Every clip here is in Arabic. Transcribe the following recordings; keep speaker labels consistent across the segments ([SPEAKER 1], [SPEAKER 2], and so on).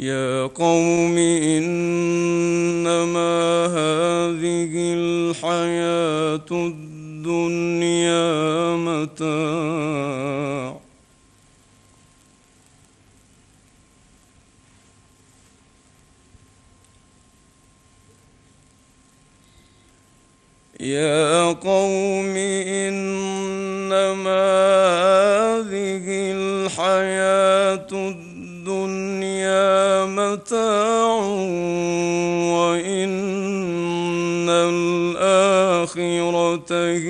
[SPEAKER 1] يا قوم إنما هذه الحياة الدنيا متاع. يا قوم إنما هذه الحياة الدنيا الآخرة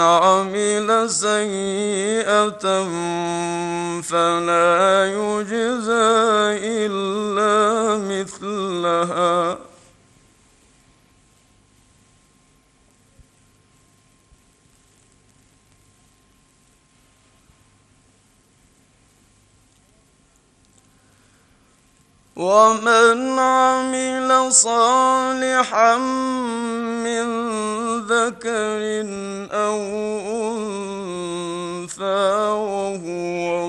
[SPEAKER 1] عمل سيئة فلا يجزى إلا مثلها. ومن عمل صالحا من ذكر أو أنثى وهو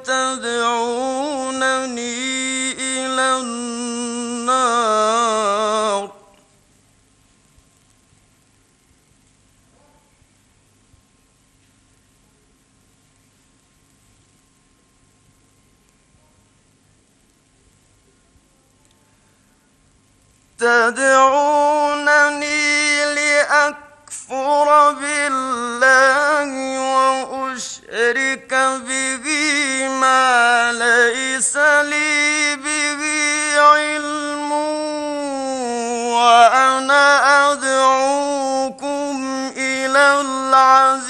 [SPEAKER 1] وتدعونني إلى النار. تدعونني لأكفر بالله لي به علم وأنا أدعوكم إلى العزيز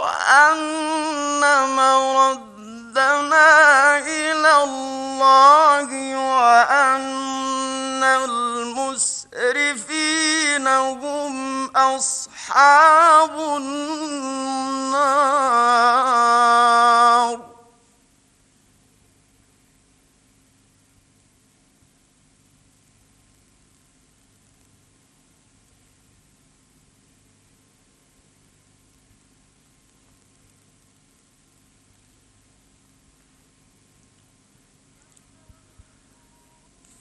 [SPEAKER 1] وأن مردنا إلى الله وأن المسرفين هم أصحاب النار.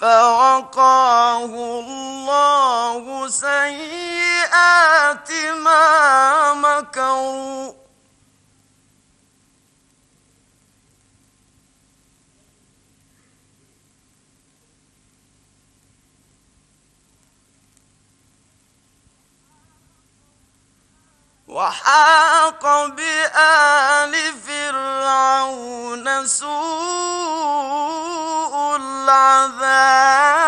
[SPEAKER 1] فوقاه الله سيئات ما مكروا. وحاق بآل فرعون سوء العذاب.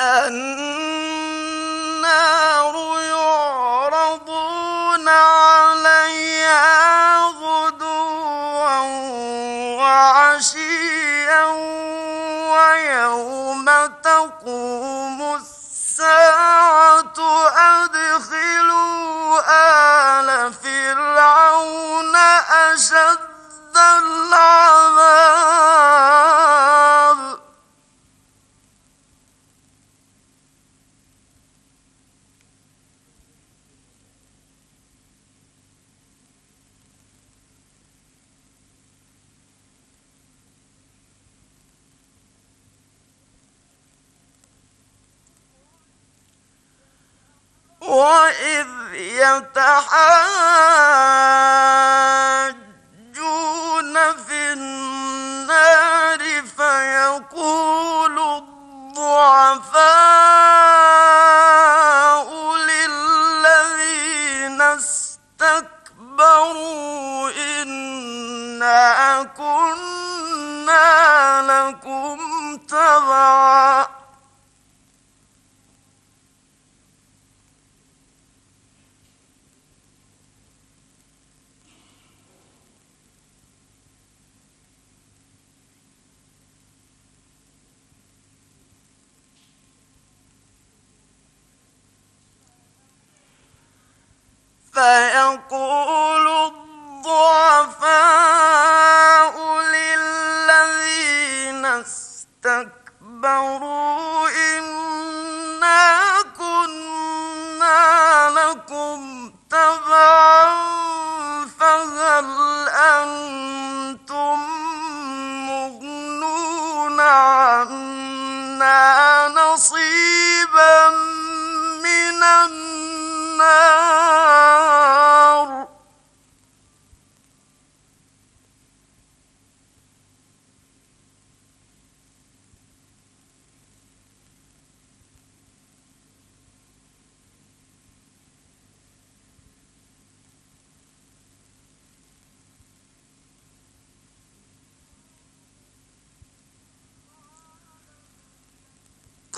[SPEAKER 1] النار وإذ يتحاجون فيقول الضعفاء للذين استكبروا إنا كنا لكم تبعا فهل أنتم مغنون عنا نصيبا من النار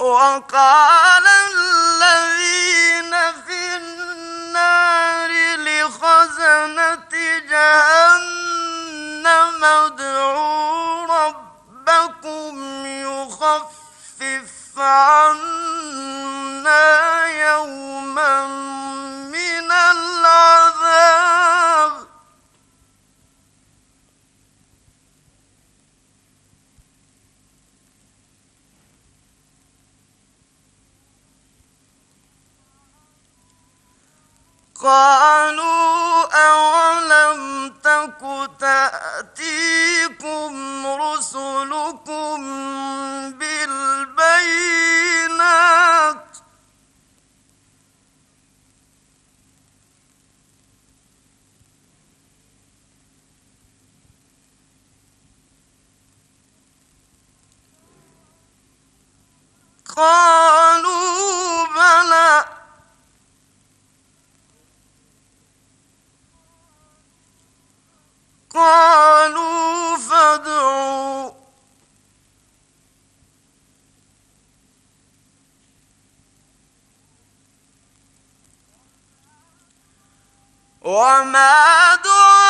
[SPEAKER 1] وقال الذين في النار لخزنة جهنم ادعوا ربكم يخفف عنا يوما من العذاب قالوا أولم تك تأتيكم رسلكم بالبينات قالوا قالوا فادعوا. وما دعاء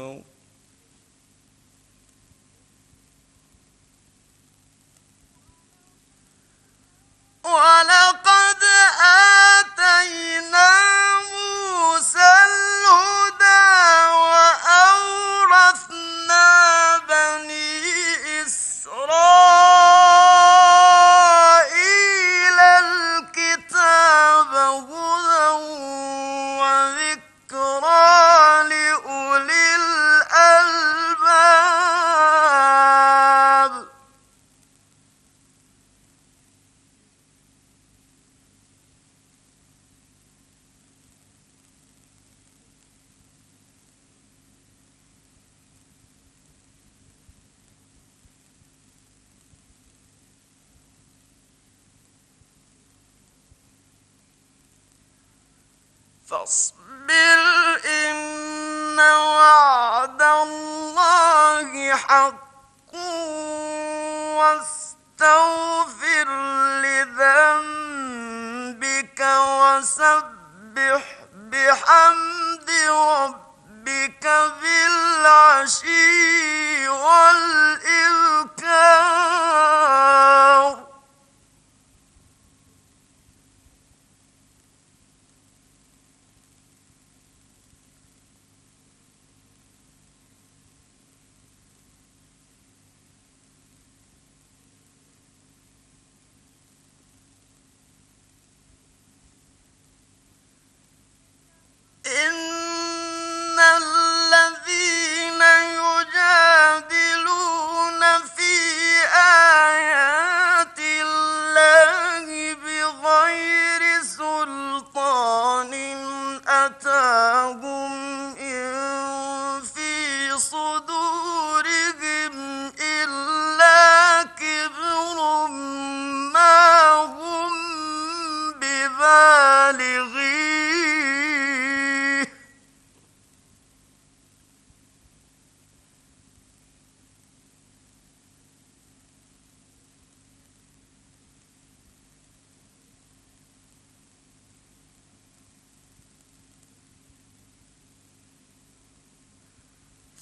[SPEAKER 1] ولقد آتينا فاصبر إن وعد الله حق واستغفر لذنبك وسبح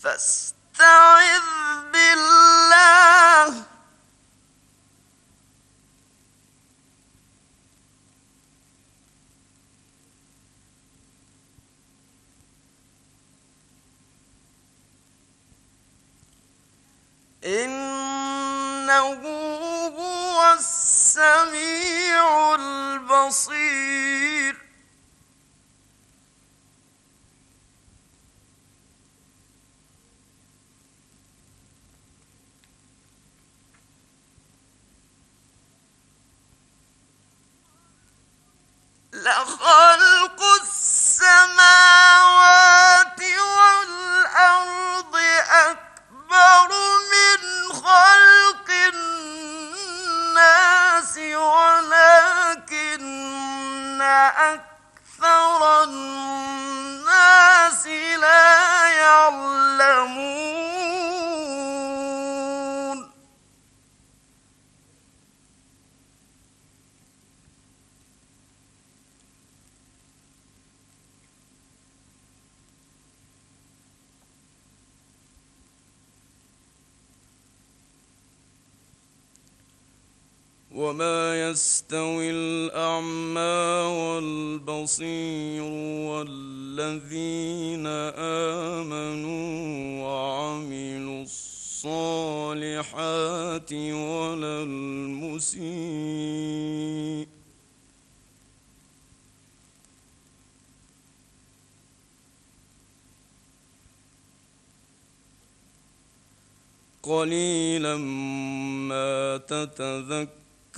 [SPEAKER 1] فاستعذ بالله. إنه هو السميع البصير.
[SPEAKER 2] وما يستوي الأعمى والبصير والذين آمنوا وعملوا الصالحات ولا المسيء قليلا ما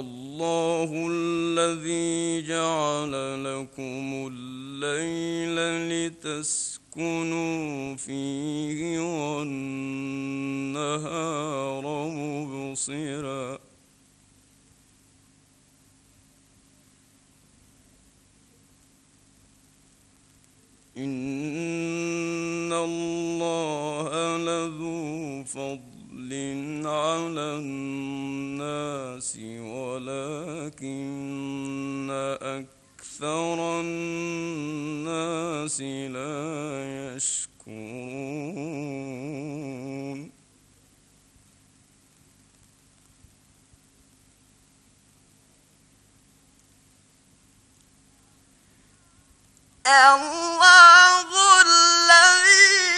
[SPEAKER 1] الله الذي جعل لكم الليل لتسكنوا فيه والنهار مبصرا. إن الله لذو فضل على الناس ولكن أكثر الناس لا يشكرون.
[SPEAKER 2] الله الذي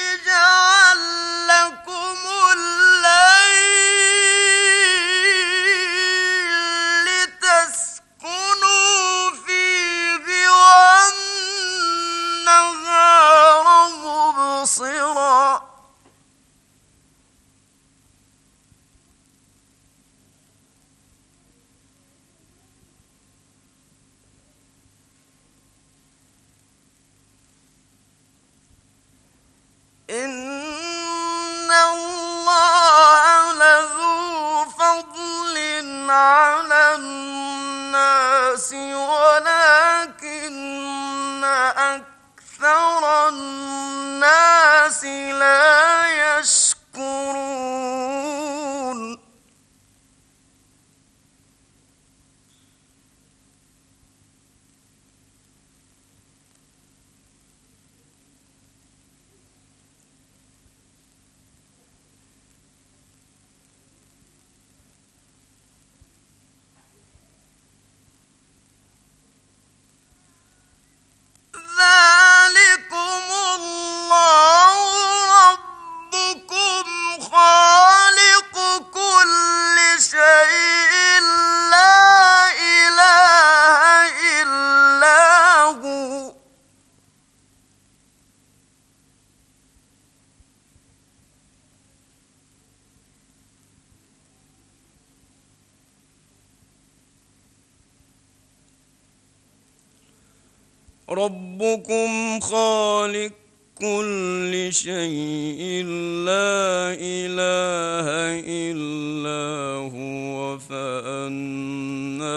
[SPEAKER 1] ربكم خالق كل شيء لا إله إلا هو
[SPEAKER 2] فأنا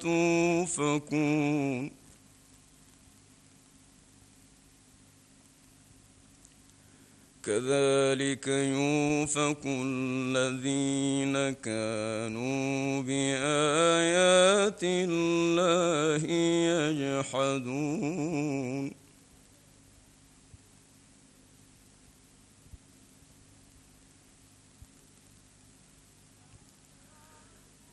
[SPEAKER 2] توفكون. كذلك يوفك الذين كانوا بآيات الله يجحدون.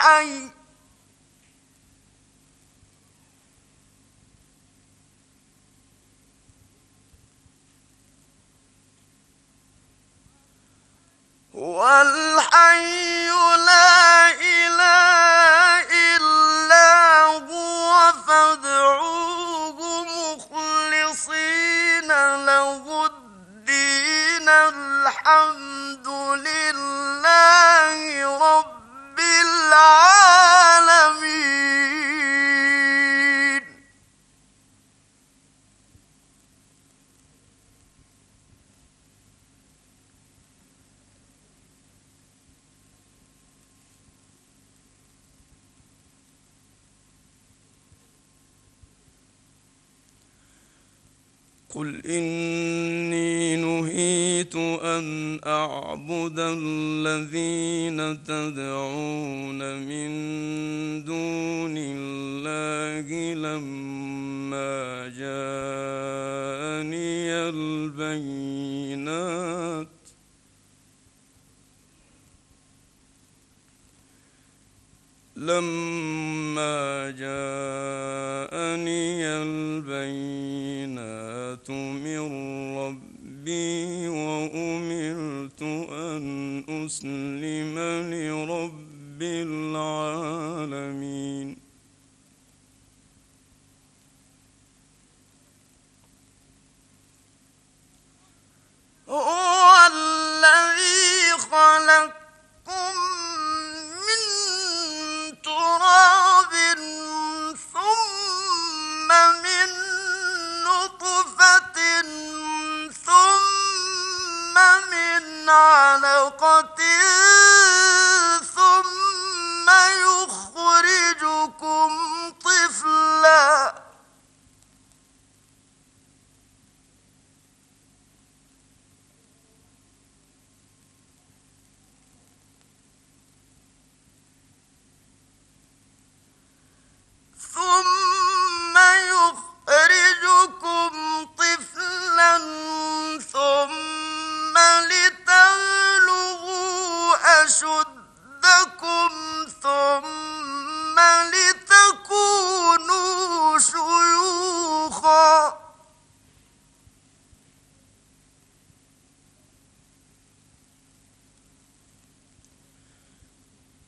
[SPEAKER 1] هو
[SPEAKER 2] قل إني نهيت أن أعبد الذين تدعون من دون الله لما جاءني البينات لما جاءني من ربي وأمرت أن أسلم لرب العالمين.
[SPEAKER 1] هو الذي خلقكم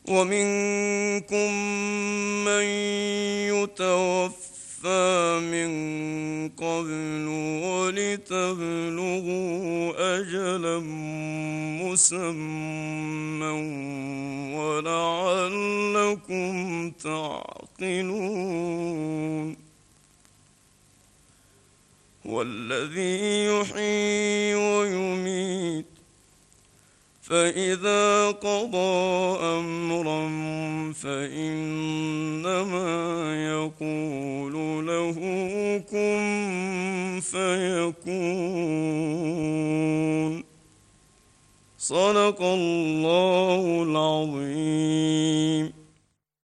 [SPEAKER 2] ومنكم من يتوفى من قبل ولتبلغوا أجلا مسمى ولعلكم تعقلون والذي يحيي ويميت فإذا قضى أمرا فإنما يقول له كن فيكون. صدق الله العظيم.